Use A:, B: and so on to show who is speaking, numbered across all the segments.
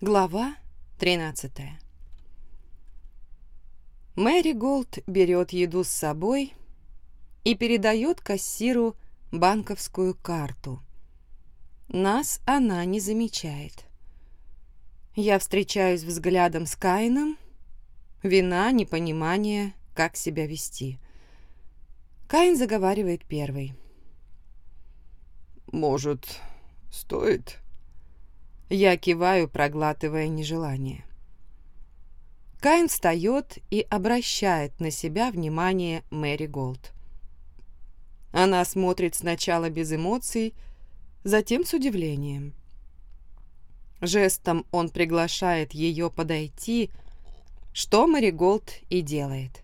A: Глава 13 Мэри Голд берет еду с собой и передает кассиру банковскую карту. Нас она не замечает. Я встречаюсь взглядом с Каином. Вина, непонимание, как себя вести. Каин заговаривает первый.
B: «Может, стоит?»
A: Я киваю, проглатывая нежелание. Каин встает и обращает на себя внимание Мэри Голд. Она смотрит сначала без эмоций, затем с удивлением. Жестом он приглашает ее подойти, что Мэри Голд и делает.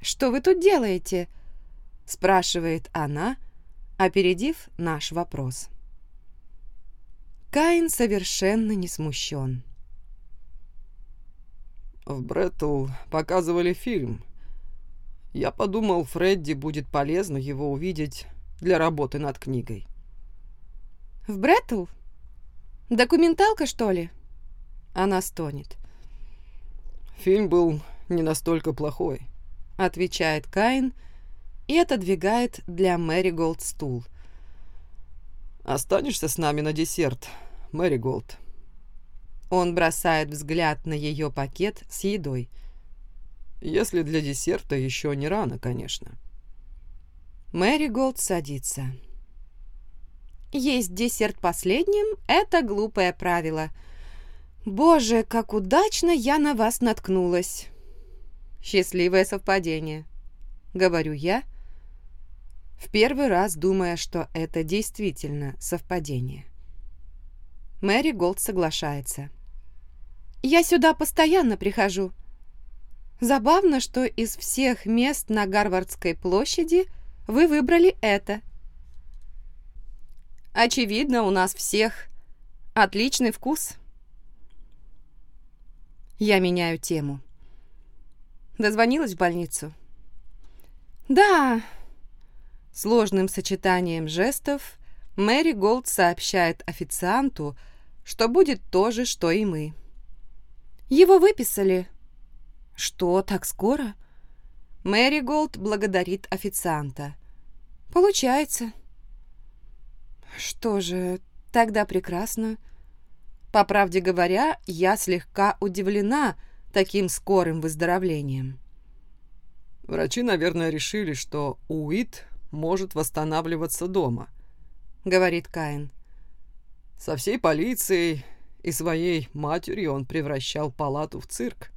A: «Что вы тут делаете?» – спрашивает она, опередив наш вопрос. Каин совершенно не смущен.
B: В Бреттл показывали фильм. Я подумал, Фредди будет полезно его увидеть для работы над книгой.
A: В Бреттл? Документалка, что ли? Она стонет.
B: Фильм был не настолько плохой,
A: отвечает Каин и отодвигает для Мэри Голд стул.
B: Останешься с нами на десерт, Мэри Голд?»
A: Он бросает взгляд на ее пакет с едой.
B: «Если для десерта еще не рано, конечно».
A: Мэри Голд садится. «Есть десерт последним — это глупое правило. Боже, как удачно я на вас наткнулась!» «Счастливое совпадение», — говорю я, в первый раз думая, что это действительно совпадение. Мэри Голд соглашается. «Я сюда постоянно прихожу. Забавно, что из всех мест на Гарвардской площади вы выбрали это. Очевидно, у нас всех отличный вкус». Я меняю тему. Дозвонилась в больницу? «Да». Сложным сочетанием жестов Мэри Голд сообщает официанту, что будет то же, что и мы. Его выписали. Что, так скоро? Мэри Голд благодарит официанта. Получается. Что же, тогда прекрасно. По правде говоря, я слегка удивлена таким скорым выздоровлением.
B: Врачи, наверное, решили, что Уит может восстанавливаться дома, говорит Каин. Со всей полицией и своей матерью он превращал палату в цирк.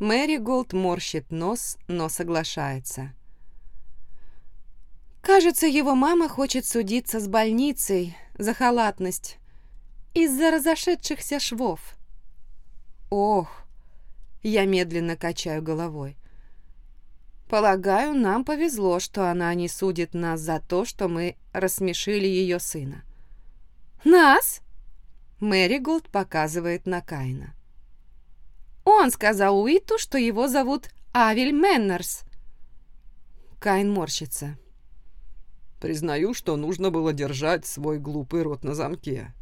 A: Мэри Голд морщит нос, но соглашается. Кажется, его мама хочет судиться с больницей за халатность из-за разошедшихся швов. Ох, я медленно качаю головой. Полагаю, нам повезло, что она не судит нас за то, что мы рассмешили ее сына. «Нас?» Мэри Голд показывает на Каина. «Он сказал Уиту, что его зовут Авель Мэннерс». Каин морщится.
B: «Признаю, что нужно было держать свой глупый рот на замке.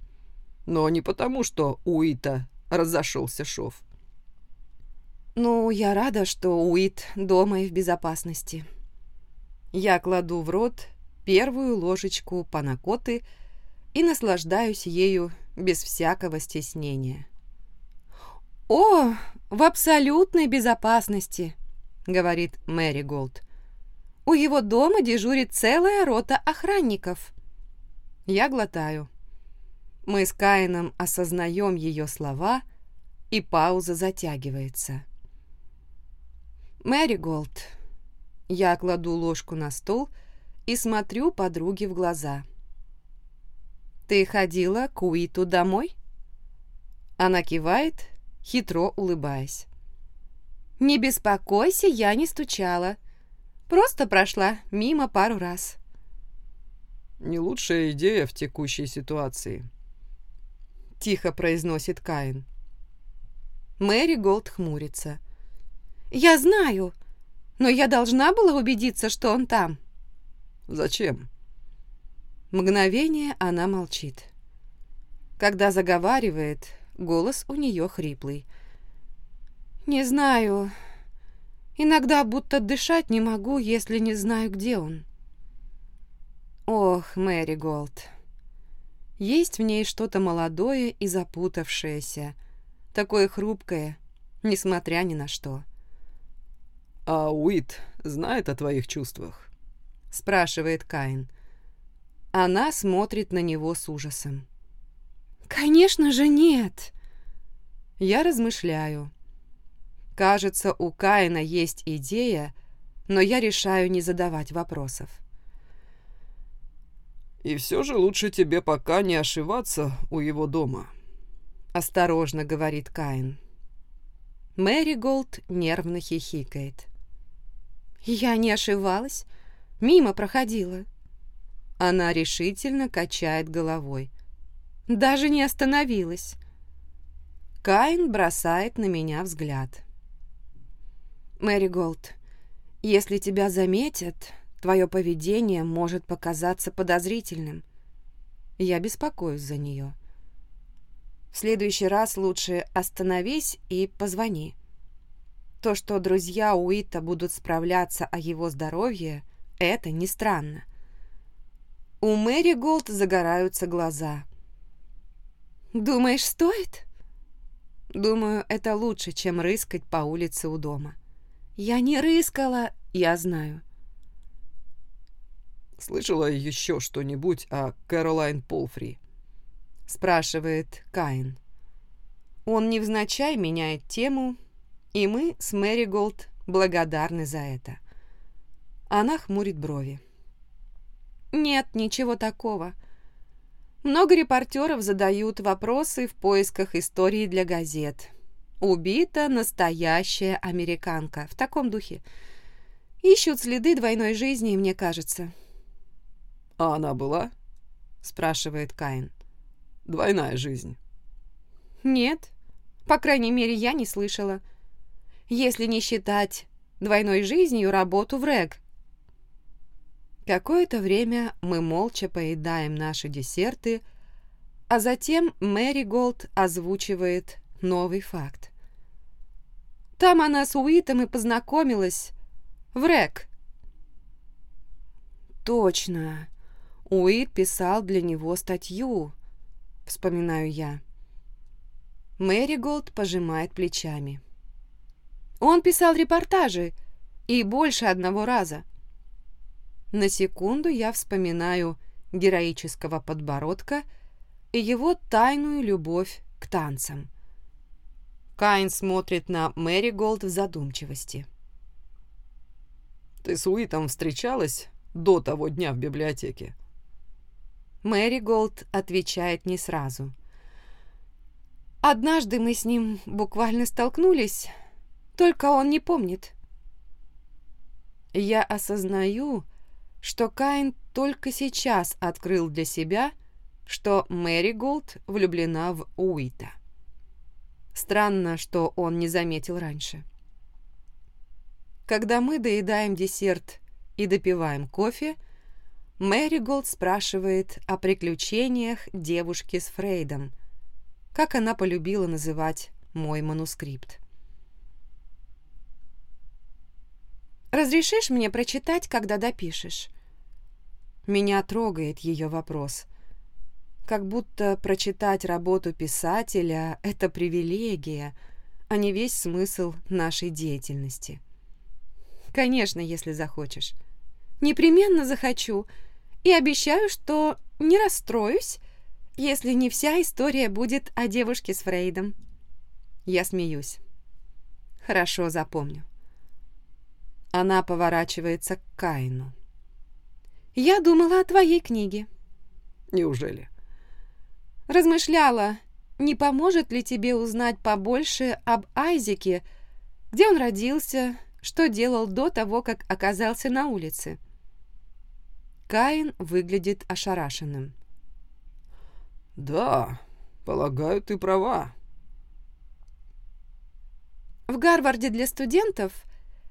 B: Но не потому, что Уита разошелся шов».
A: «Ну, я рада, что Уит дома и в безопасности». Я кладу в рот первую ложечку панакоты – и наслаждаюсь ею без всякого стеснения. «О, в абсолютной безопасности», — говорит Мэри Голд. «У его дома дежурит целая рота охранников». Я глотаю. Мы с Каином осознаем ее слова, и пауза затягивается. «Мэри Голд». Я кладу ложку на стол и смотрю подруге в глаза. «Ты ходила к Уиту домой?» Она кивает, хитро улыбаясь. «Не беспокойся, я не стучала. Просто прошла мимо пару раз».
B: «Не лучшая идея в текущей ситуации», — тихо произносит Каин.
A: Мэри Голд хмурится. «Я знаю, но я должна была убедиться, что он там».
B: «Зачем?»
A: Мгновение она молчит. Когда заговаривает, голос у нее хриплый. «Не знаю. Иногда будто дышать не могу, если не знаю, где он». Ох, Мэри Голд. Есть в ней что-то молодое и запутавшееся, такое хрупкое, несмотря ни на что.
B: «А Уит знает о твоих чувствах?»
A: — спрашивает Каин. Она смотрит на него с ужасом. «Конечно же нет!» Я размышляю. Кажется, у Каина есть идея, но я решаю не задавать вопросов.
B: «И все же лучше тебе пока не ошиваться у его дома», —
A: осторожно говорит Каин. Мэри Голд нервно хихикает. «Я не ошивалась, мимо проходила». Она решительно качает головой. Даже не остановилась. Каин бросает на меня взгляд. «Мэри Голд, если тебя заметят, твое поведение может показаться подозрительным. Я беспокоюсь за нее. В следующий раз лучше остановись и позвони. То, что друзья Уита будут справляться о его здоровье, это не странно. У Мэри Голд загораются глаза. «Думаешь, стоит?» «Думаю, это лучше, чем рыскать по улице у дома». «Я не рыскала, я знаю».
B: «Слышала еще что-нибудь о Кэролайн Полфри?»
A: спрашивает Каин. Он невзначай меняет тему, и мы с Мэри Голд благодарны за это. Она хмурит брови. «Нет, ничего такого. Много репортеров задают вопросы в поисках истории для газет. Убита настоящая американка. В таком духе. Ищут следы двойной жизни, мне кажется.
B: «А она была?»
A: – спрашивает Каин.
B: «Двойная жизнь».
A: «Нет. По крайней мере, я не слышала. Если не считать двойной жизнью работу в РЭГ, Какое-то время мы молча поедаем наши десерты, а затем Мэри Голд озвучивает новый факт. Там она с Уитом и познакомилась в РЭК. Точно. Уит писал для него статью, вспоминаю я. Мэри Голд пожимает плечами. Он писал репортажи, и больше одного раза. На секунду я вспоминаю героического подбородка и его тайную любовь к танцам. Каин смотрит на Мэри Голд в задумчивости.
B: «Ты с Уитом встречалась до того дня в библиотеке?»
A: Мэри Голд отвечает не сразу. «Однажды мы с ним буквально столкнулись, только он не помнит». Я осознаю, что Каин только сейчас открыл для себя, что Мэри Голд влюблена в Уита. Странно, что он не заметил раньше. Когда мы доедаем десерт и допиваем кофе, Мэри Голд спрашивает о приключениях девушки с Фрейдом, как она полюбила называть мой манускрипт. Разрешишь мне прочитать, когда допишешь?» Меня трогает ее вопрос. Как будто прочитать работу писателя – это привилегия, а не весь смысл нашей деятельности. Конечно, если захочешь. Непременно захочу. И обещаю, что не расстроюсь, если не вся история будет о девушке с Фрейдом. Я смеюсь. Хорошо, запомню. Она поворачивается к Каину. «Я думала о твоей книге».
B: «Неужели?»
A: «Размышляла, не поможет ли тебе узнать побольше об Айзеке, где он родился, что делал до того, как оказался на улице». Каин выглядит ошарашенным.
B: «Да, полагаю, ты права».
A: В Гарварде для студентов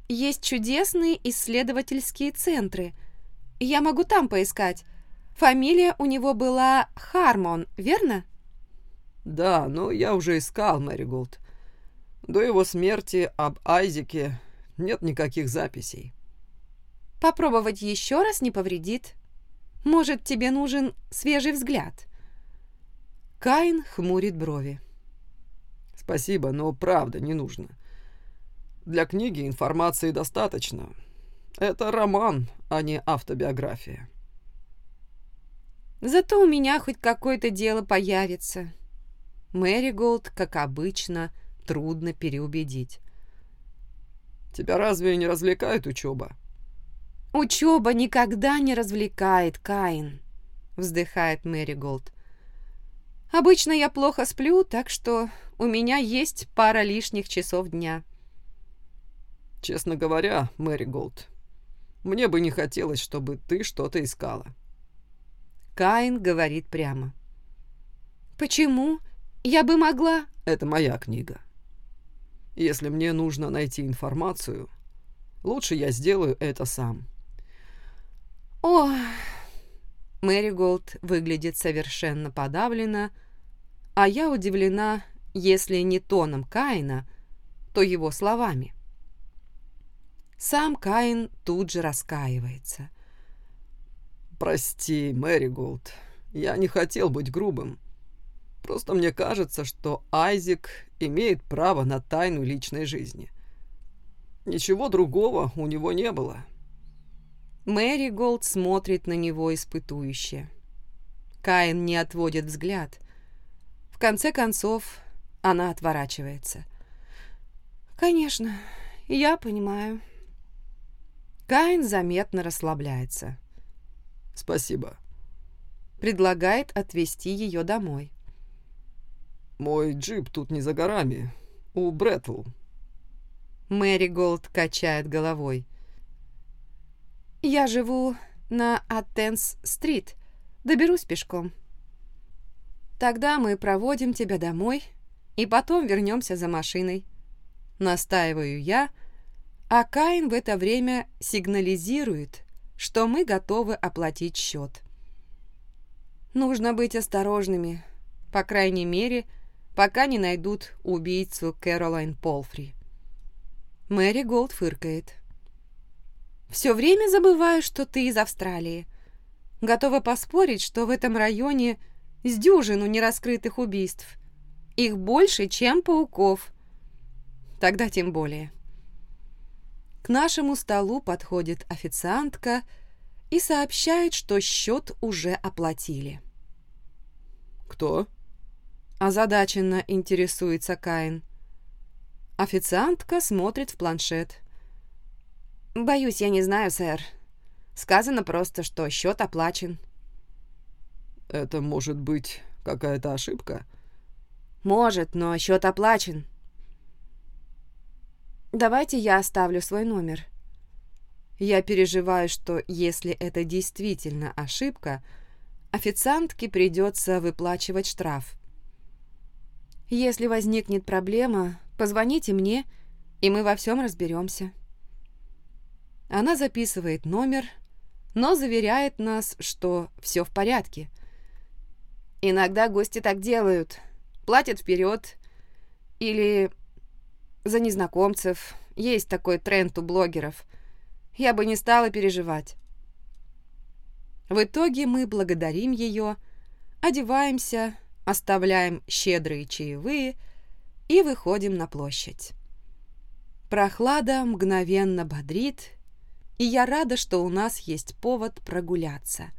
A: есть чудесные исследовательские центры. Я могу там поискать. Фамилия у него была Хармон, верно?
B: Да, но я уже искал Мэри Голд. До его смерти об Айзеке нет никаких записей.
A: Попробовать еще раз не повредит. Может, тебе нужен свежий взгляд? Каин хмурит брови.
B: Спасибо, но правда не нужно. Для книги информации достаточно. Это роман, а не автобиография.
A: Зато у меня хоть какое-то дело появится. Мэри Голд, как обычно, трудно переубедить.
B: Тебя разве не развлекает учеба?
A: Учеба никогда не развлекает, Каин, вздыхает Мэри Голд. Обычно я плохо сплю, так что у меня есть пара лишних часов дня.
B: Честно говоря, Мэри Голд, мне бы не хотелось, чтобы ты что-то искала.
A: Каин говорит прямо. «Почему? Я бы могла...»
B: «Это моя книга. Если мне нужно найти информацию, лучше я сделаю это сам».
A: «О...» Мэри Голд выглядит совершенно подавлена, а я удивлена, если не тоном Каина, то его словами. Сам Каин тут же раскаивается.
B: «Прости, Мэри Голд, я не хотел быть грубым. Просто мне кажется, что Айзек имеет право на тайну личной жизни. Ничего другого у него не было».
A: Мэри Голд смотрит на него испытующе. Каин не отводит взгляд. В конце концов, она отворачивается. «Конечно, я понимаю». Каин заметно расслабляется.
B: «Спасибо».
A: Предлагает отвезти ее домой.
B: «Мой джип тут не за горами. У Брэттл».
A: Мэри Голд качает головой. «Я живу на Аттенс-стрит. Доберусь пешком. Тогда мы проводим тебя домой и потом вернемся за машиной. Настаиваю я, а Каин в это время сигнализирует, что мы готовы оплатить счет. Нужно быть осторожными, по крайней мере, пока не найдут убийцу Кэролайн Полфри. Мэри Голд фыркает. «Все время забываю, что ты из Австралии. Готова поспорить, что в этом районе с дюжину нераскрытых убийств. Их больше, чем пауков. Тогда тем более». К нашему столу подходит официантка и сообщает, что счет уже оплатили.
B: «Кто?»
A: Озадаченно интересуется Каин. Официантка смотрит в планшет. «Боюсь, я не знаю, сэр. Сказано просто, что счет оплачен».
B: «Это может быть какая-то ошибка?»
A: «Может, но счет оплачен. Давайте я оставлю свой номер. Я переживаю, что если это действительно ошибка, официантке придется выплачивать штраф. Если возникнет проблема, позвоните мне, и мы во всем разберемся. Она записывает номер, но заверяет нас, что все в порядке. Иногда гости так делают, платят вперед или за незнакомцев. Есть такой тренд у блогеров. Я бы не стала переживать. В итоге мы благодарим ее, одеваемся, оставляем щедрые чаевые и выходим на площадь. Прохлада мгновенно бодрит, и я рада, что у нас есть повод прогуляться.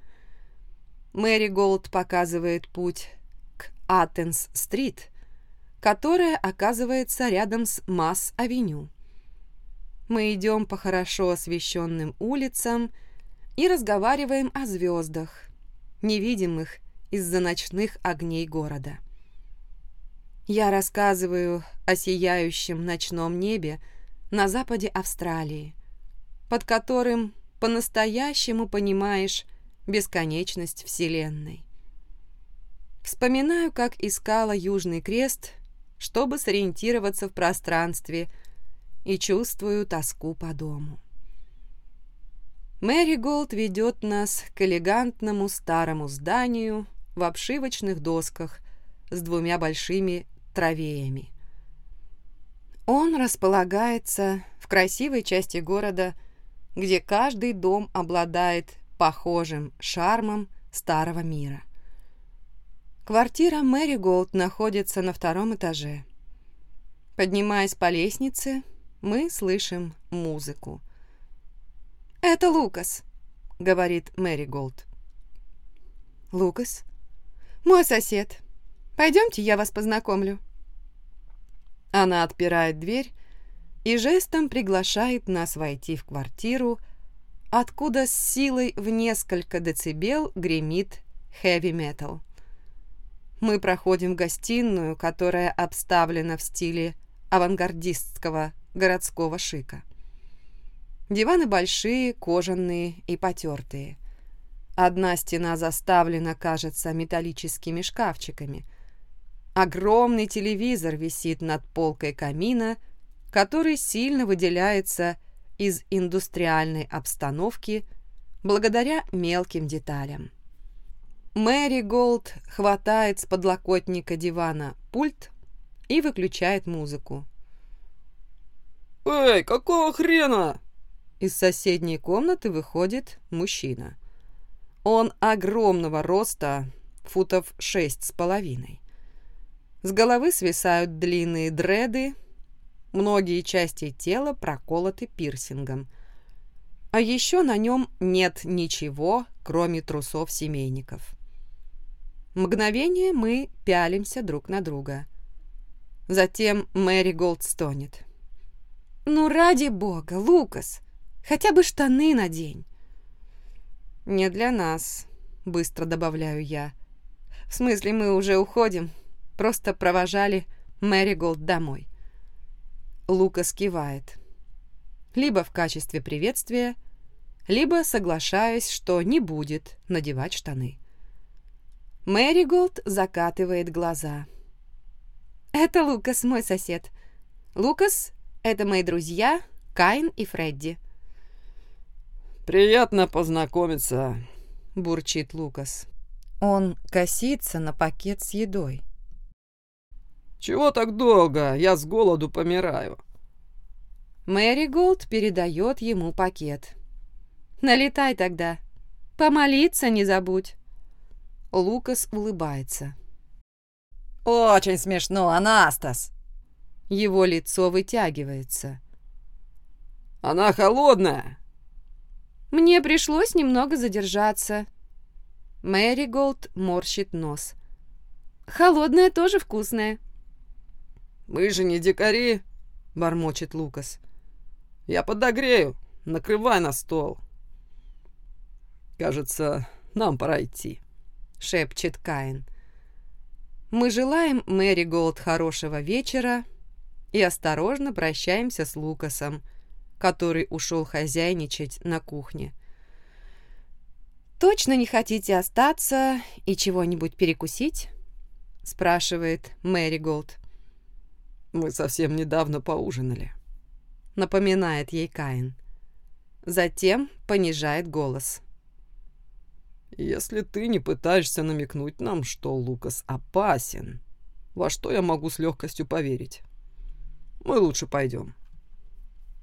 A: Мэри Голд показывает путь к Аттенс-стрит, которая оказывается рядом с Масс-авеню. Мы идем по хорошо освещенным улицам и разговариваем о звездах, невидимых из-за ночных огней города. Я рассказываю о сияющем ночном небе на западе Австралии, под которым по-настоящему понимаешь бесконечность Вселенной. Вспоминаю, как искала Южный Крест чтобы сориентироваться в пространстве, и чувствую тоску по дому. Мэри Голд ведет нас к элегантному старому зданию в обшивочных досках, с двумя большими травеями. Он располагается в красивой части города, где каждый дом обладает похожим шармом старого мира. Квартира Мэри Голд находится на втором этаже. Поднимаясь по лестнице, мы слышим музыку. «Это Лукас», — говорит Мэри Голд. «Лукас? Мой сосед. Пойдемте, я вас познакомлю». Она отпирает дверь и жестом приглашает нас войти в квартиру, откуда с силой в несколько децибел гремит хэви-метал. Мы проходим в гостиную, которая обставлена в стиле авангардистского городского шика. Диваны большие, кожаные и потертые. Одна стена заставлена, кажется, металлическими шкафчиками. Огромный телевизор висит над полкой камина, который сильно выделяется из индустриальной обстановки благодаря мелким деталям. Мэри Голд хватает с подлокотника дивана пульт и выключает музыку.
B: «Эй, какого хрена?»
A: Из соседней комнаты выходит мужчина. Он огромного роста, футов шесть с половиной. С головы свисают длинные дреды, многие части тела проколоты пирсингом. А еще на нем нет ничего, кроме трусов семейников. Мгновение мы пялимся друг на друга. Затем Мэри Голд стонет. «Ну, ради бога, Лукас, хотя бы штаны надень». «Не для нас», — быстро добавляю я. «В смысле, мы уже уходим, просто провожали Мэри Голд домой». Лукас кивает. Либо в качестве приветствия, либо соглашаясь, что не будет надевать штаны. Мэри Голд закатывает глаза. «Это Лукас, мой сосед. Лукас — это мои друзья Кайн и Фредди».
B: «Приятно познакомиться», —
A: бурчит Лукас. Он косится на пакет с едой.
B: «Чего так долго? Я с голоду помираю».
A: Мэри Голд передает ему пакет. «Налетай тогда. Помолиться не забудь». Лукас улыбается.
C: «Очень смешно, Анастас!»
A: Его лицо вытягивается.
B: «Она холодная!»
A: «Мне пришлось немного задержаться». Мэри Голд морщит нос. «Холодная тоже вкусная».
B: «Мы же не дикари», — бормочет Лукас. «Я подогрею. Накрывай на стол». «Кажется, нам пора идти».
A: — шепчет Каин. Мы желаем Мэри Голд хорошего вечера и осторожно прощаемся с Лукасом, который ушел хозяйничать на кухне. «Точно не хотите остаться и чего-нибудь перекусить?» — спрашивает Мэри Голд.
B: «Мы совсем недавно поужинали», —
A: напоминает ей Каин. Затем понижает голос.
B: Если ты не пытаешься намекнуть нам, что Лукас опасен, во что я могу с легкостью поверить? Мы лучше пойдем.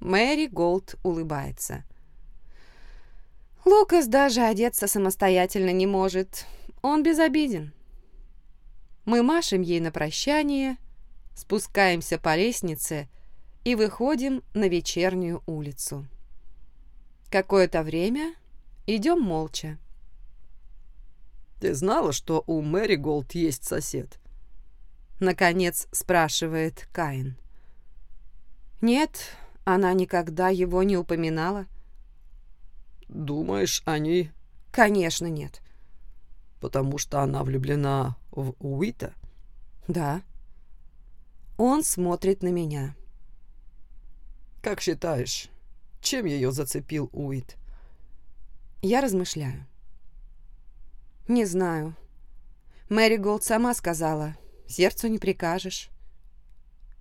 A: Мэри Голд улыбается. Лукас даже одеться самостоятельно не может. Он безобиден. Мы машем ей на прощание, спускаемся по лестнице и выходим на вечернюю улицу. Какое-то время идем молча.
B: «Ты знала, что у Мэри Голд есть сосед?»
A: Наконец спрашивает Каин. «Нет, она никогда его не упоминала».
B: «Думаешь, они...»
A: «Конечно нет».
B: «Потому что она влюблена в Уита?»
A: «Да». Он смотрит на меня.
B: «Как считаешь, чем ее зацепил Уит?»
A: Я размышляю. «Не знаю. Мэри Голд сама сказала, сердцу не прикажешь».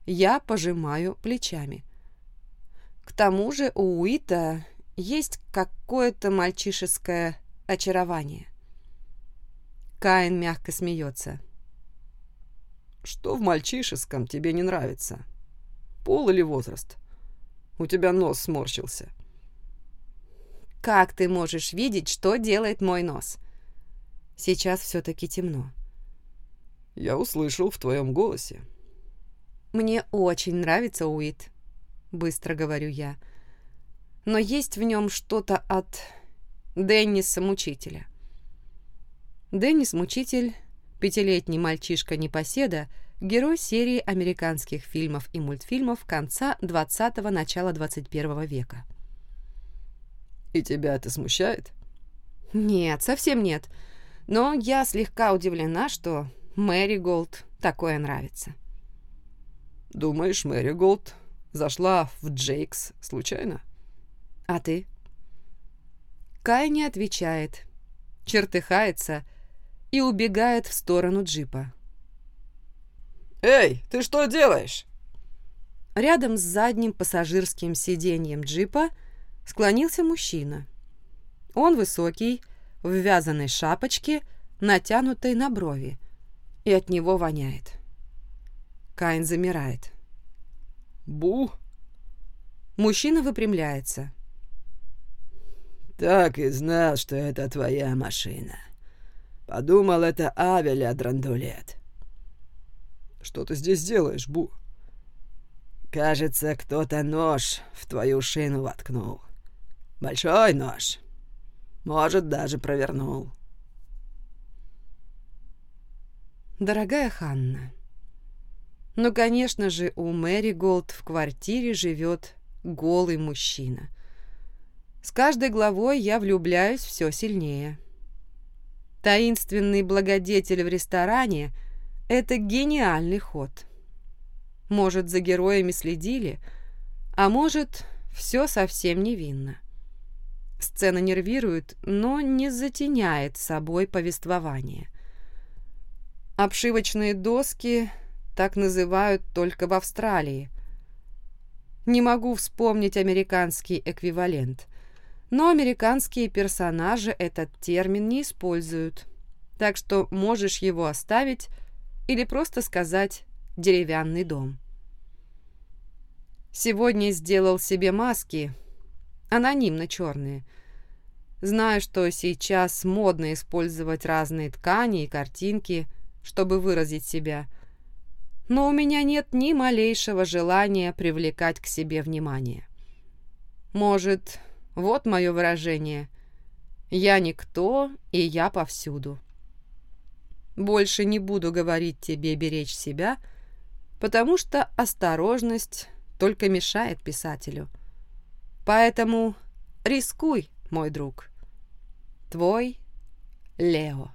A: Я пожимаю плечами. К тому же у Уита есть какое-то мальчишеское очарование. Каин мягко смеется.
B: Что в мальчишеском тебе не нравится? Пол или возраст? У тебя нос сморщился.
A: Как ты можешь видеть, что делает мой нос? Сейчас все-таки темно.
B: Я услышал в твоем голосе.
A: Мне очень нравится Уит, быстро говорю я. Но есть в нем что-то от Денниса Мучителя. Деннис Мучитель, пятилетний мальчишка-непоседа, герой серии американских фильмов и мультфильмов конца 20-го, начала 21 века.
B: И тебя это смущает?
A: Нет, совсем нет. Но я слегка удивлена, что Мэри Голд такое нравится.
B: Думаешь, Мэри Голд зашла в Джейкс случайно?
A: А ты? Каин не отвечает, чертыхается и убегает в сторону джипа.
B: «Эй, ты что делаешь?»
A: Рядом с задним пассажирским сиденьем джипа склонился мужчина. Он высокий, в вязаной шапочке, натянутой на брови, и от него воняет. Каин замирает.
B: «Бу?»
A: Мужчина выпрямляется.
D: «Так и знал, что это твоя машина. Подумал, это Авеля Драндулет».
B: «Что ты здесь делаешь, Бу?»
D: «Кажется, кто-то нож в твою шину воткнул. Большой нож. Может, даже провернул».
A: Дорогая Ханна, ну, конечно же, у Мэри Голд в квартире живет голый мужчина. С каждой главой я влюбляюсь все сильнее. Таинственный благодетель в ресторане — это гениальный ход. Может, за героями следили, а может, все совсем невинно. Сцена нервирует, но не затеняет собой повествование. Обшивочные доски так называют только в Австралии. Не могу вспомнить американский эквивалент, но американские персонажи этот термин не используют, так что можешь его оставить или просто сказать «деревянный дом». Сегодня сделал себе маски, анонимно черные. Знаю, что сейчас модно использовать разные ткани и картинки, чтобы выразить себя – но у меня нет ни малейшего желания привлекать к себе внимание. Может, вот мое выражение «Я никто, и я повсюду». Больше не буду говорить тебе беречь себя, потому что осторожность только мешает писателю. Поэтому рискуй, мой друг. Твой Лео.